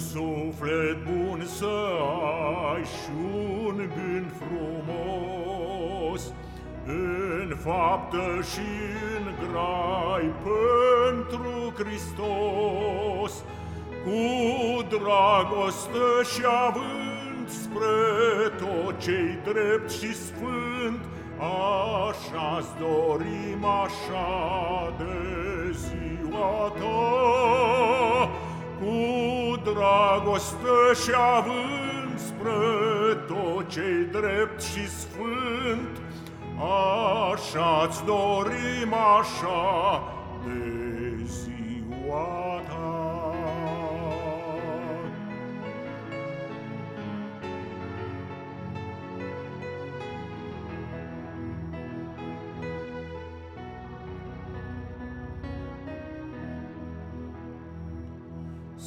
Un suflet bun să ai și un gând frumos, În faptă și în grai pentru Hristos, Cu dragoste și având spre tot ce-i drept și sfânt, Așa-ți dorim așa de ziua ta, Cu dragoste și având spre tot ce-i drept și sfânt, Așa-ți dorim așa de ziua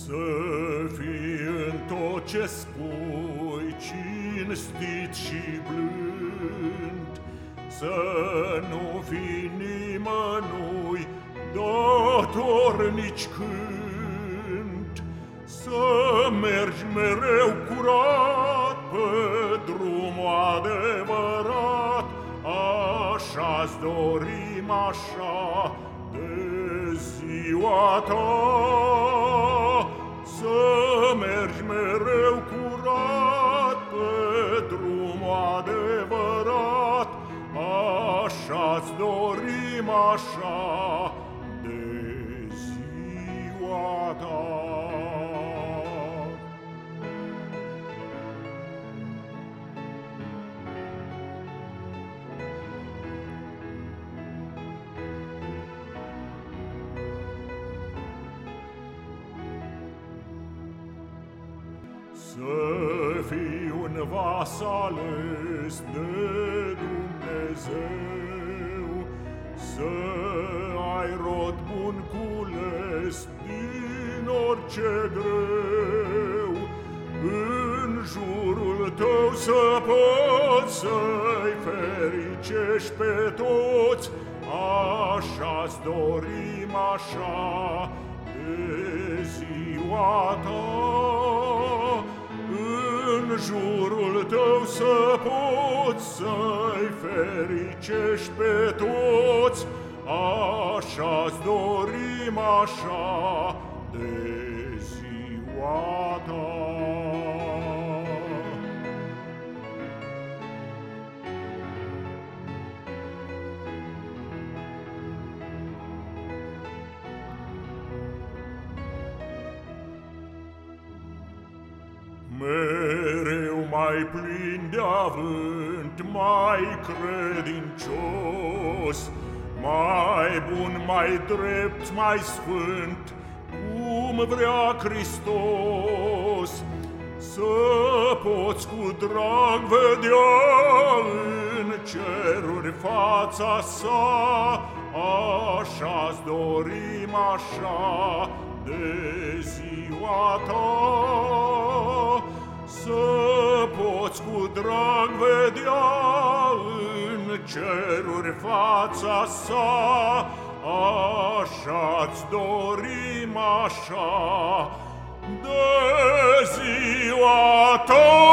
Să fii în tot ce spui cinstit și blând, Să nu fii nimănui dator nici când, Să mergi mereu curat pe drumul adevărat, Așa-ți dorim așa de ziua ta. Adevărat, Așa-ți dorim așa Să fii un vas ales de Dumnezeu, Să ai rod bun cules din orice greu, În jurul tău să poți să-i fericești pe toți, Așa-ți dorim așa de ziua ta în jurul tău să poți să-i fericești pe toți, Așa-ți dorim așa de ziua ta. Mereu mai plin de avânt, mai credincios, Mai bun, mai drept, mai sfânt, cum vrea Hristos. Să poți cu drag vedea în ceruri fața sa, Așa-ți dorim așa de ziua ta. vom vedea în ceruri fața sa, așa-ți dorim așa, de ziua ta.